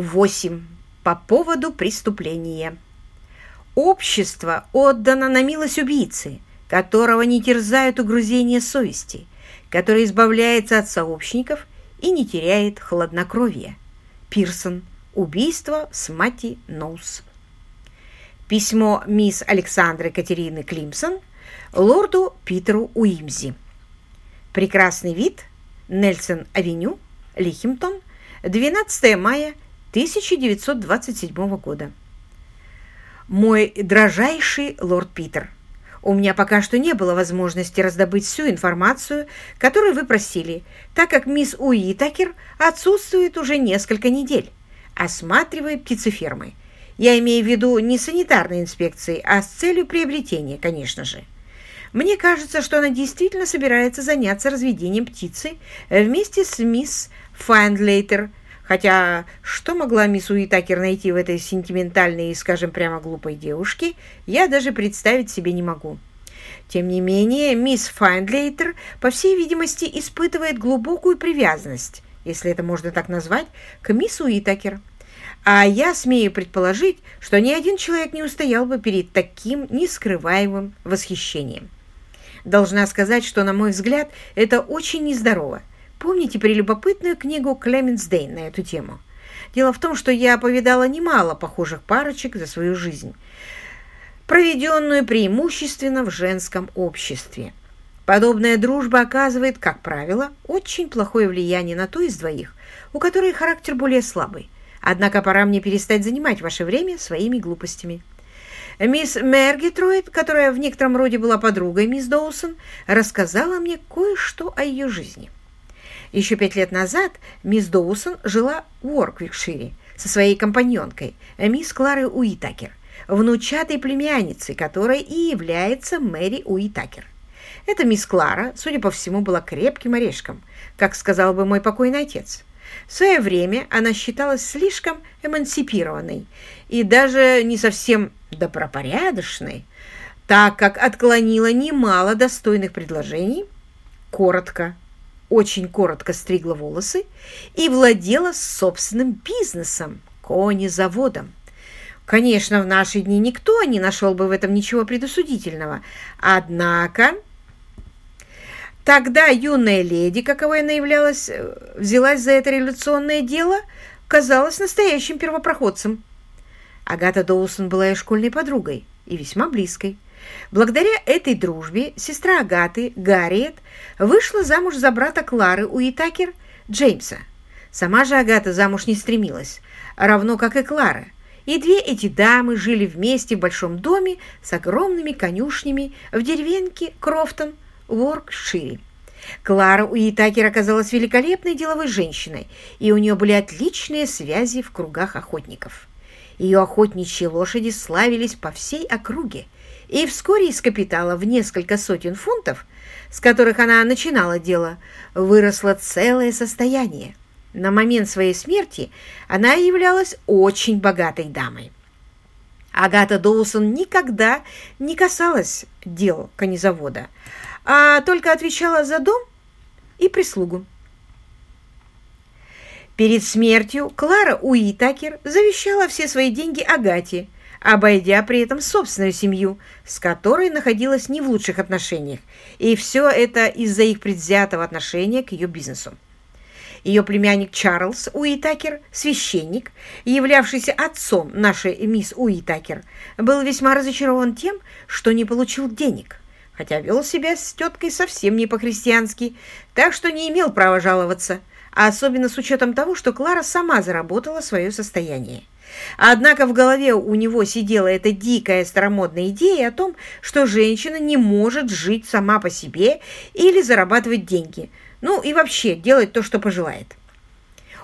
8. По поводу преступления. Общество отдано на милость убийцы, которого не терзают угрызения совести, который избавляется от сообщников и не теряет хладнокровия. Пирсон. Убийство с Мати Ноус. Письмо мисс Александры Катерины Климсон лорду Питеру Уимзи. Прекрасный вид. Нельсон-авеню, Лихимтон, 12 мая 1927 года. Мой дрожайший лорд Питер, у меня пока что не было возможности раздобыть всю информацию, которую вы просили, так как мисс Уитакер отсутствует уже несколько недель, осматривая птицефермы. Я имею в виду не санитарной инспекции, а с целью приобретения, конечно же. Мне кажется, что она действительно собирается заняться разведением птицы вместе с мисс Файндлейтер, Хотя что могла мисс Уитакер найти в этой сентиментальной и, скажем прямо, глупой девушке, я даже представить себе не могу. Тем не менее, мисс Файндлейтер, по всей видимости, испытывает глубокую привязанность, если это можно так назвать, к мисс Уитакер. А я смею предположить, что ни один человек не устоял бы перед таким нескрываемым восхищением. Должна сказать, что, на мой взгляд, это очень нездорово Помните прелюбопытную книгу Клеменс Дейн на эту тему? Дело в том, что я повидала немало похожих парочек за свою жизнь, проведенную преимущественно в женском обществе. Подобная дружба оказывает, как правило, очень плохое влияние на ту из двоих, у которой характер более слабый. Однако пора мне перестать занимать ваше время своими глупостями. Мисс Мергитроид, которая в некотором роде была подругой мисс Доусон, рассказала мне кое-что о ее жизни. Еще пять лет назад мисс Доусон жила в Уорквикшире со своей компаньонкой, мисс Кларой Уитакер, внучатой племянницей, которой и является Мэри Уитакер. Эта мисс Клара, судя по всему, была крепким орешком, как сказал бы мой покойный отец. В свое время она считалась слишком эмансипированной и даже не совсем добропорядочной, так как отклонила немало достойных предложений, коротко очень коротко стригла волосы и владела собственным бизнесом – конезаводом. Конечно, в наши дни никто не нашел бы в этом ничего предосудительного. Однако тогда юная леди, каковой она являлась, э, взялась за это революционное дело, казалась настоящим первопроходцем. Агата Доусон была ее школьной подругой и весьма близкой. Благодаря этой дружбе сестра Агаты, Гарриет, вышла замуж за брата Клары Уитакер Джеймса. Сама же Агата замуж не стремилась, равно как и Клара. И две эти дамы жили вместе в большом доме с огромными конюшнями в деревеньке Крофтон Уоркшире. Клара Уитакер оказалась великолепной деловой женщиной, и у нее были отличные связи в кругах охотников. Ее охотничьи лошади славились по всей округе – и вскоре из капитала в несколько сотен фунтов, с которых она начинала дело, выросло целое состояние. На момент своей смерти она являлась очень богатой дамой. Агата Доусон никогда не касалась дел конезавода, а только отвечала за дом и прислугу. Перед смертью Клара Уитакер завещала все свои деньги Агате – обойдя при этом собственную семью, с которой находилась не в лучших отношениях, и все это из-за их предвзятого отношения к ее бизнесу. Ее племянник Чарльз Уитакер, священник, являвшийся отцом нашей мисс Уитакер, был весьма разочарован тем, что не получил денег, хотя вел себя с теткой совсем не по-христиански, так что не имел права жаловаться, а особенно с учетом того, что Клара сама заработала свое состояние. Однако в голове у него сидела эта дикая старомодная идея о том, что женщина не может жить сама по себе или зарабатывать деньги, ну и вообще делать то, что пожелает.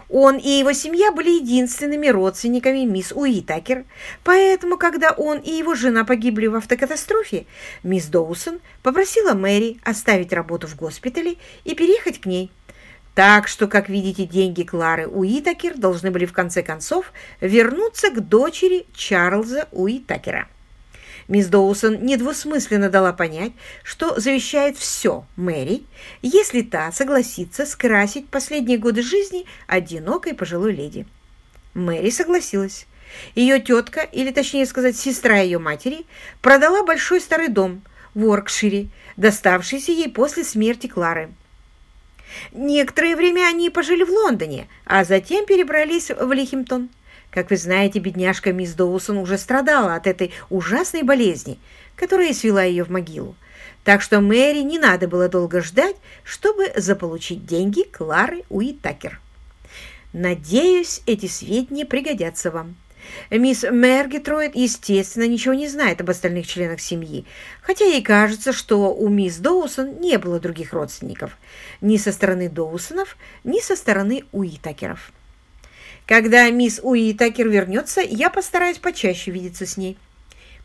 Он и его семья были единственными родственниками мисс Уитакер, поэтому, когда он и его жена погибли в автокатастрофе, мисс Доусон попросила Мэри оставить работу в госпитале и переехать к ней. Так что, как видите, деньги Клары Уитакер должны были в конце концов вернуться к дочери Чарльза Уитакера. Мисс Доусон недвусмысленно дала понять, что завещает все Мэри, если та согласится скрасить последние годы жизни одинокой пожилой леди. Мэри согласилась. Ее тетка, или точнее сказать, сестра ее матери, продала большой старый дом в Уоркшире, доставшийся ей после смерти Клары. Некоторое время они пожили в Лондоне, а затем перебрались в Лихимтон. Как вы знаете, бедняжка мисс Доусон уже страдала от этой ужасной болезни, которая свела ее в могилу. Так что Мэри не надо было долго ждать, чтобы заполучить деньги Клары Уитакер. Надеюсь, эти сведения пригодятся вам. Мисс Мергетроид, естественно, ничего не знает об остальных членах семьи, хотя ей кажется, что у мисс Доусон не было других родственников, ни со стороны Доусонов, ни со стороны Уитакеров. Когда мисс Уитакер вернется, я постараюсь почаще видеться с ней,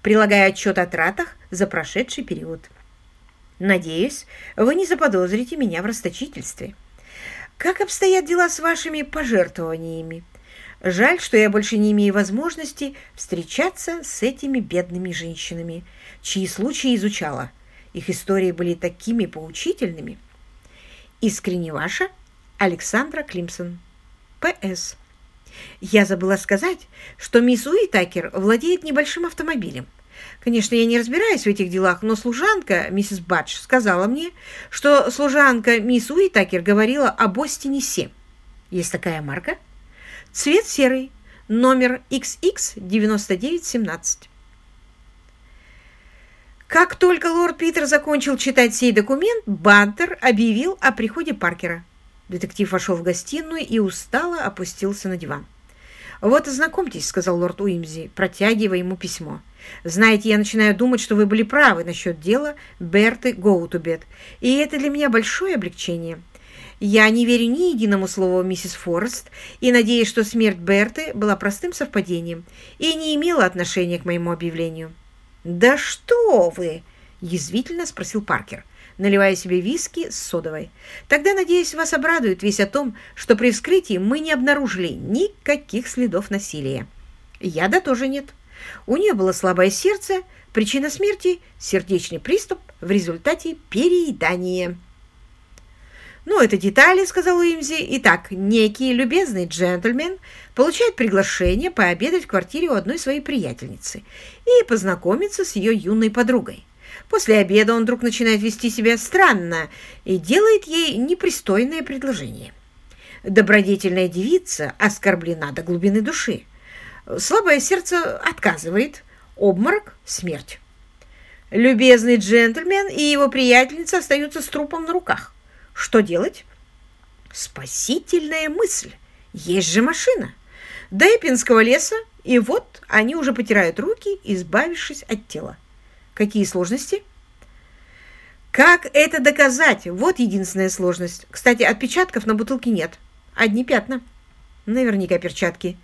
прилагая отчет о тратах за прошедший период. Надеюсь, вы не заподозрите меня в расточительстве. Как обстоят дела с вашими пожертвованиями? Жаль, что я больше не имею возможности встречаться с этими бедными женщинами, чьи случаи изучала. Их истории были такими поучительными. Искренне ваша Александра Климсон. П.С. Я забыла сказать, что мисс Уитакер владеет небольшим автомобилем. Конечно, я не разбираюсь в этих делах, но служанка, миссис Бадж, сказала мне, что служанка мисс Уитакер говорила об Остине 7. Есть такая марка? Цвет серый, номер XX9917. Как только лорд Питер закончил читать сей документ, Бантер объявил о приходе Паркера. Детектив вошел в гостиную и устало опустился на диван. «Вот ознакомьтесь», — сказал лорд Уимзи, протягивая ему письмо. «Знаете, я начинаю думать, что вы были правы насчет дела Берты Гоутубет, и это для меня большое облегчение. Я не верю ни единому слову миссис Форест и надеюсь, что смерть Берты была простым совпадением и не имела отношения к моему объявлению». «Да что вы!» — язвительно спросил Паркер, наливая себе виски с содовой. «Тогда, надеюсь, вас обрадует весь о том, что при вскрытии мы не обнаружили никаких следов насилия. Яда тоже нет. У нее было слабое сердце, причина смерти – сердечный приступ в результате переедания». «Ну, это детали», — сказал Уимзи. «Итак, некий любезный джентльмен получает приглашение пообедать в квартире у одной своей приятельницы и познакомиться с ее юной подругой. После обеда он вдруг начинает вести себя странно и делает ей непристойное предложение. Добродетельная девица оскорблена до глубины души. Слабое сердце отказывает. Обморок — смерть. Любезный джентльмен и его приятельница остаются с трупом на руках. Что делать? Спасительная мысль. Есть же машина. До Эпинского леса, и вот они уже потирают руки, избавившись от тела. Какие сложности? Как это доказать? Вот единственная сложность. Кстати, отпечатков на бутылке нет. Одни пятна. Наверняка перчатки.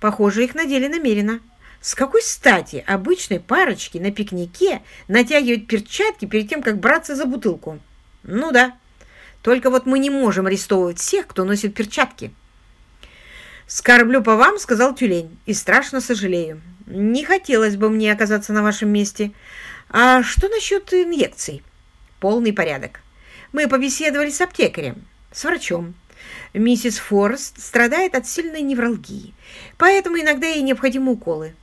Похоже, их надели намеренно. С какой стати обычной парочке на пикнике натягивать перчатки перед тем, как браться за бутылку? Ну да, только вот мы не можем арестовывать всех, кто носит перчатки. «Скорблю по вам», — сказал тюлень, — «и страшно сожалею. Не хотелось бы мне оказаться на вашем месте. А что насчет инъекций?» «Полный порядок. Мы побеседовали с аптекарем, с врачом. Миссис Форест страдает от сильной невралгии, поэтому иногда ей необходимы уколы.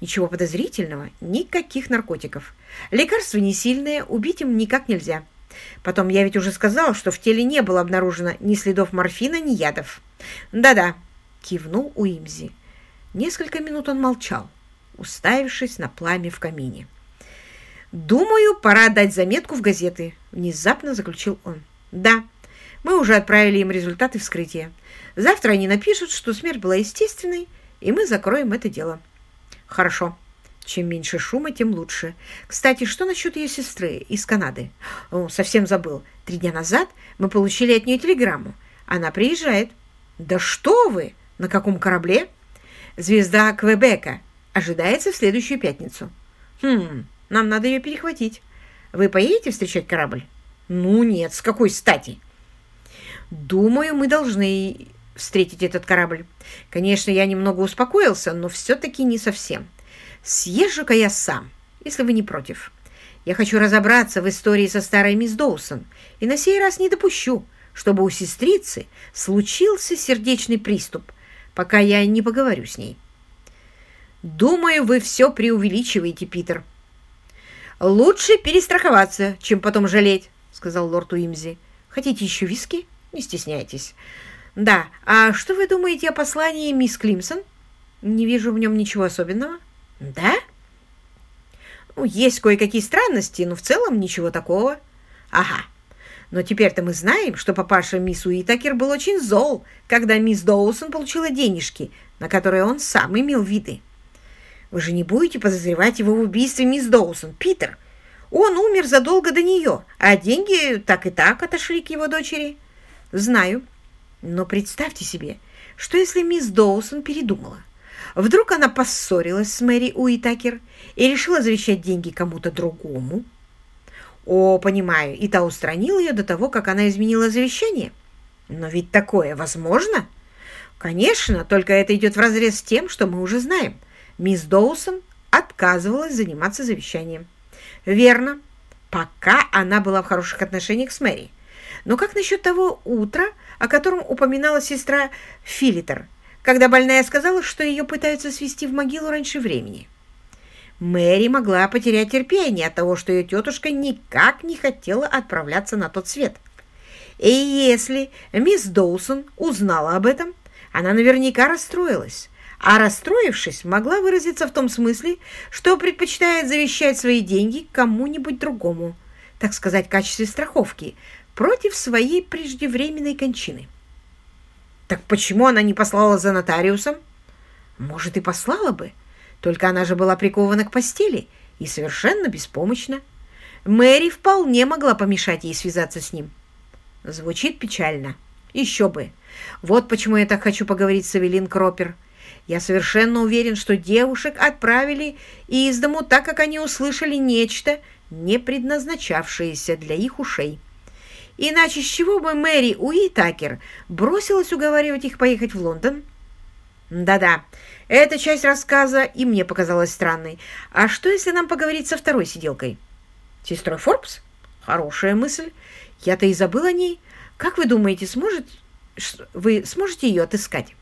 Ничего подозрительного, никаких наркотиков. Лекарства не сильные, убить им никак нельзя». Потом я ведь уже сказал, что в теле не было обнаружено ни следов морфина, ни ядов. Да-да, кивнул Уимзи. Несколько минут он молчал, уставившись на пламя в камине. «Думаю, пора дать заметку в газеты», — внезапно заключил он. «Да, мы уже отправили им результаты вскрытия. Завтра они напишут, что смерть была естественной, и мы закроем это дело». «Хорошо», чем меньше шума, тем лучше. Кстати, что насчет ее сестры из Канады? О, совсем забыл. Три дня назад мы получили от нее телеграмму. Она приезжает. Да что вы! На каком корабле? Звезда Квебека. Ожидается в следующую пятницу. Хм, нам надо ее перехватить. Вы поедете встречать корабль? Ну нет, с какой стати? Думаю, мы должны встретить этот корабль. Конечно, я немного успокоился, но все-таки не совсем. Съезжу-ка я сам, если вы не против. Я хочу разобраться в истории со старой мисс Доусон и на сей раз не допущу, чтобы у сестрицы случился сердечный приступ, пока я не поговорю с ней. Думаю, вы все преувеличиваете, Питер. Лучше перестраховаться, чем потом жалеть, сказал лорд Уимзи. Хотите еще виски? Не стесняйтесь. Да, а что вы думаете о послании мисс Климсон? Не вижу в нем ничего особенного. Да? Ну, есть кое-какие странности, но в целом ничего такого. Ага. Но теперь-то мы знаем, что папаша мисс Уитакер был очень зол, когда мисс Доусон получила денежки, на которые он сам имел виды. Вы же не будете подозревать его в убийстве мисс Доусон, Питер. Он умер задолго до нее, а деньги так и так отошли к его дочери. Знаю. Но представьте себе, что если мисс Доусон передумала? Вдруг она поссорилась с Мэри Уитакер и решила завещать деньги кому-то другому? О, понимаю, и та устранила ее до того, как она изменила завещание. Но ведь такое возможно? Конечно, только это идет вразрез с тем, что мы уже знаем. Мисс Доусон отказывалась заниматься завещанием. Верно, пока она была в хороших отношениях с Мэри. Но как насчет того утра, о котором упоминала сестра Филитер, когда больная сказала, что ее пытаются свести в могилу раньше времени? Мэри могла потерять терпение от того, что ее тетушка никак не хотела отправляться на тот свет. И если мисс Доусон узнала об этом, она наверняка расстроилась, а расстроившись, могла выразиться в том смысле, что предпочитает завещать свои деньги кому-нибудь другому, так сказать, в качестве страховки, против своей преждевременной кончины. Так почему она не послала за нотариусом? Может, и послала бы, только она же была прикована к постели и совершенно беспомощна. Мэри вполне могла помешать ей связаться с ним. Звучит печально. Еще бы. Вот почему я так хочу поговорить с Эвелин Кропер. Я совершенно уверен, что девушек отправили из дому, так как они услышали нечто, не предназначавшееся для их ушей. Иначе с чего бы Мэри Уитакер бросилась уговаривать их поехать в Лондон? Да-да, эта часть рассказа и мне показалась странной. А что, если нам поговорить со второй сиделкой? Сестрой Форбс? Хорошая мысль. Я-то и забыл о ней. Как вы думаете, сможет... вы сможете ее отыскать?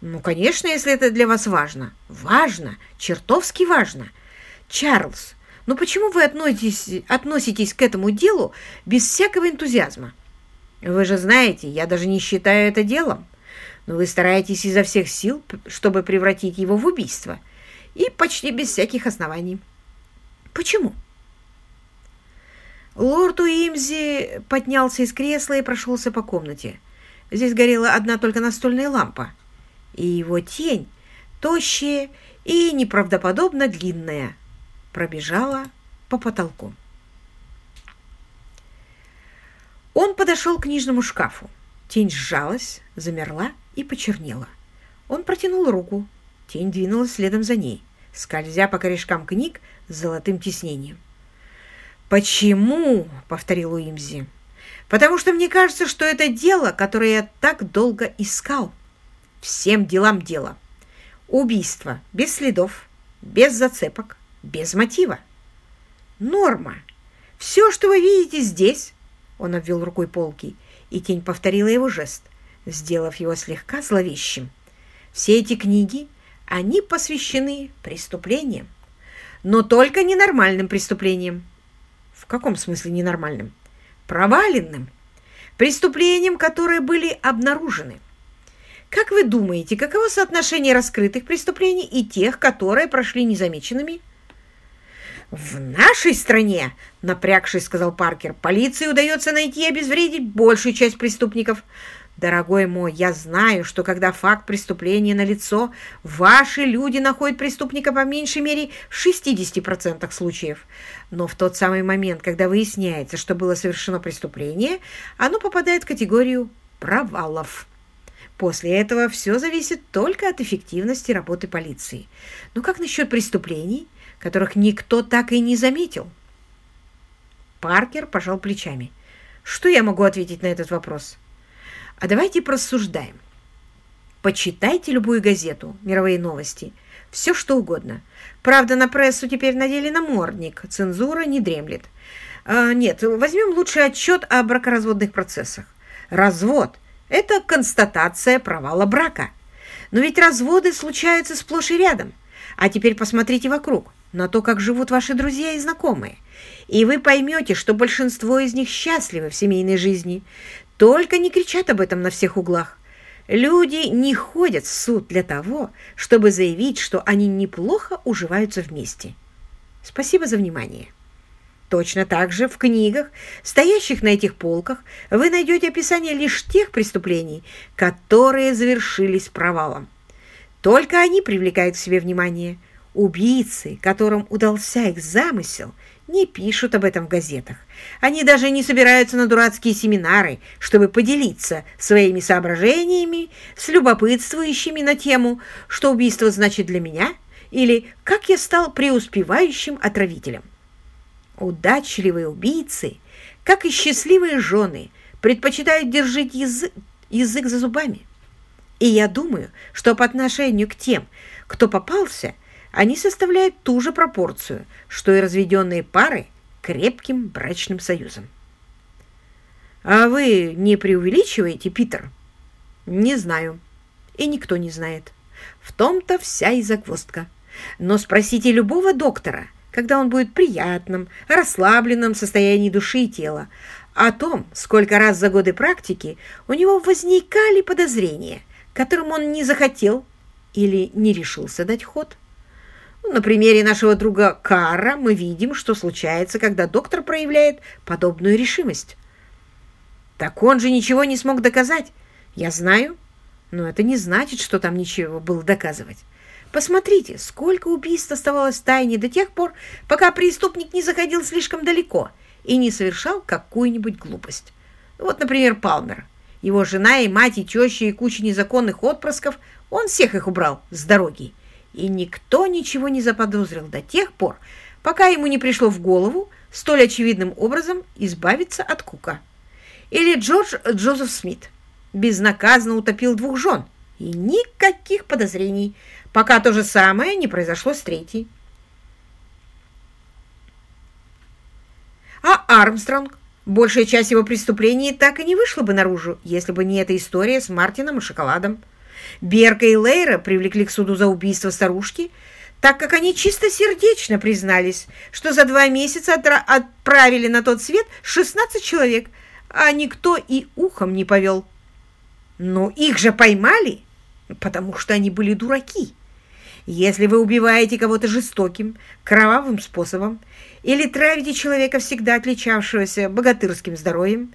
Ну, конечно, если это для вас важно. Важно, чертовски важно. Чарльз, ну почему вы относитесь, относитесь к этому делу без всякого энтузиазма? Вы же знаете, я даже не считаю это делом. Но вы стараетесь изо всех сил, чтобы превратить его в убийство. И почти без всяких оснований. Почему? Лорд Уимзи поднялся из кресла и прошелся по комнате. Здесь горела одна только настольная лампа и его тень, тощая и неправдоподобно длинная, пробежала по потолку. Он подошел к книжному шкафу. Тень сжалась, замерла и почернела. Он протянул руку. Тень двинулась следом за ней, скользя по корешкам книг с золотым тиснением. «Почему?» — повторил Уимзи. «Потому что мне кажется, что это дело, которое я так долго искал» всем делам дело. Убийство без следов, без зацепок, без мотива. Норма. Все, что вы видите здесь, он обвел рукой полки, и тень повторила его жест, сделав его слегка зловещим. Все эти книги, они посвящены преступлениям, но только ненормальным преступлениям. В каком смысле ненормальным? Проваленным. Преступлениям, которые были обнаружены. Как вы думаете, каково соотношение раскрытых преступлений и тех, которые прошли незамеченными? «В нашей стране, — напрягшись, сказал Паркер, — полиции удается найти и обезвредить большую часть преступников. Дорогой мой, я знаю, что когда факт преступления налицо, ваши люди находят преступника по меньшей мере в 60% случаев. Но в тот самый момент, когда выясняется, что было совершено преступление, оно попадает в категорию провалов. После этого все зависит только от эффективности работы полиции. Но как насчет преступлений, которых никто так и не заметил? Паркер пожал плечами. Что я могу ответить на этот вопрос? А давайте просуждаем. Почитайте любую газету, мировые новости, все что угодно. Правда, на прессу теперь надели намордник, цензура не дремлет. А, нет, возьмем лучший отчет о бракоразводных процессах. Развод – это констатация провала брака. Но ведь разводы случаются сплошь и рядом. А теперь посмотрите вокруг, на то, как живут ваши друзья и знакомые. И вы поймете, что большинство из них счастливы в семейной жизни. Только не кричат об этом на всех углах. Люди не ходят в суд для того, чтобы заявить, что они неплохо уживаются вместе. Спасибо за внимание. Точно так же в книгах, стоящих на этих полках, вы найдете описание лишь тех преступлений, которые завершились провалом. Только они привлекают к себе внимание. Убийцы, которым удался их замысел, не пишут об этом в газетах. Они даже не собираются на дурацкие семинары, чтобы поделиться своими соображениями с любопытствующими на тему, что убийство значит для меня, или как я стал преуспевающим отравителем. Удачливые убийцы, как и счастливые жены, предпочитают держать язык, язык за зубами. И я думаю, что по отношению к тем, кто попался, они составляют ту же пропорцию, что и разведенные пары крепким брачным союзом. А вы не преувеличиваете, Питер? Не знаю. И никто не знает. В том-то вся и загвоздка. Но спросите любого доктора – когда он будет в приятном, расслабленном состоянии души и тела, о том, сколько раз за годы практики у него возникали подозрения, которым он не захотел или не решился дать ход. На примере нашего друга Карра мы видим, что случается, когда доктор проявляет подобную решимость. Так он же ничего не смог доказать. Я знаю, но это не значит, что там ничего было доказывать. Посмотрите, сколько убийств оставалось в тайне до тех пор, пока преступник не заходил слишком далеко и не совершал какую-нибудь глупость. Вот, например, Палмер. Его жена и мать, и теща, и куча незаконных отпрысков, он всех их убрал с дороги. И никто ничего не заподозрил до тех пор, пока ему не пришло в голову столь очевидным образом избавиться от Кука. Или Джордж Джозеф Смит безнаказанно утопил двух жен, и никаких подозрений – пока то же самое не произошло с третьей. А Армстронг? Большая часть его преступлений так и не вышла бы наружу, если бы не эта история с Мартином и шоколадом. Берка и Лейра привлекли к суду за убийство старушки, так как они чистосердечно признались, что за два месяца отправили на тот свет 16 человек, а никто и ухом не повел. Но их же поймали, потому что они были дураки. Если вы убиваете кого-то жестоким, кровавым способом, или травите человека, всегда отличавшегося богатырским здоровьем,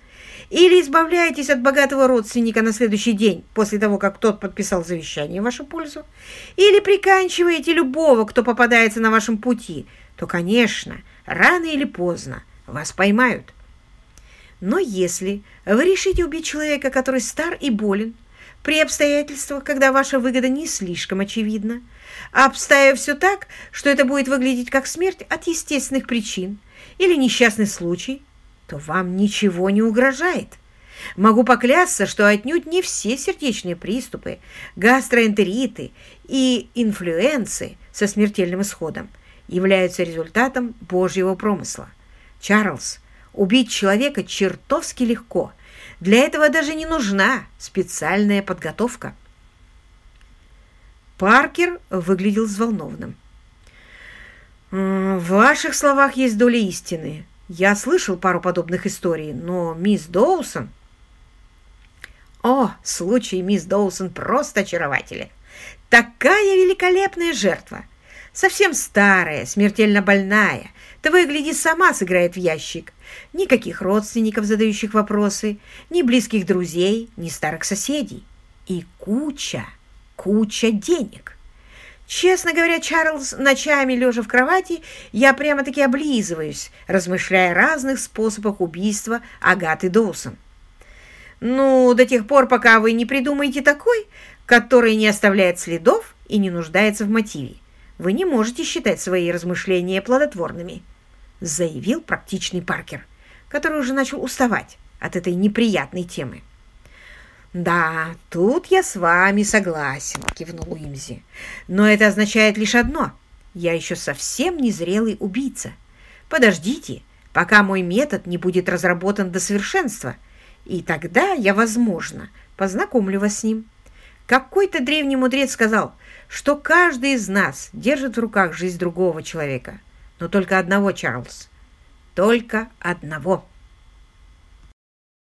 или избавляетесь от богатого родственника на следующий день после того, как тот подписал завещание в вашу пользу, или приканчиваете любого, кто попадается на вашем пути, то, конечно, рано или поздно вас поймают. Но если вы решите убить человека, который стар и болен, при обстоятельствах, когда ваша выгода не слишком очевидна, обставив все так, что это будет выглядеть как смерть от естественных причин или несчастный случай, то вам ничего не угрожает. Могу поклясться, что отнюдь не все сердечные приступы, гастроэнтериты и инфлюенции со смертельным исходом являются результатом Божьего промысла. Чарльз, убить человека чертовски легко. Для этого даже не нужна специальная подготовка. Паркер выглядел взволнованным. «В ваших словах есть доля истины. Я слышал пару подобных историй, но мисс Доусон...» «О, случай мисс Доусон просто очарователен! Такая великолепная жертва! Совсем старая, смертельно больная. Того и сама сыграет в ящик. Никаких родственников, задающих вопросы, ни близких друзей, ни старых соседей. И куча куча денег. Честно говоря, Чарльз, ночами лежа в кровати, я прямо-таки облизываюсь, размышляя о разных способах убийства Агаты Доусон. Ну, до тех пор, пока вы не придумаете такой, который не оставляет следов и не нуждается в мотиве, вы не можете считать свои размышления плодотворными, заявил практичный Паркер, который уже начал уставать от этой неприятной темы. «Да, тут я с вами согласен», — кивнул Уимзи. «Но это означает лишь одно. Я еще совсем незрелый убийца. Подождите, пока мой метод не будет разработан до совершенства, и тогда я, возможно, познакомлю вас с ним. Какой-то древний мудрец сказал, что каждый из нас держит в руках жизнь другого человека. Но только одного, Чарльз. Только одного.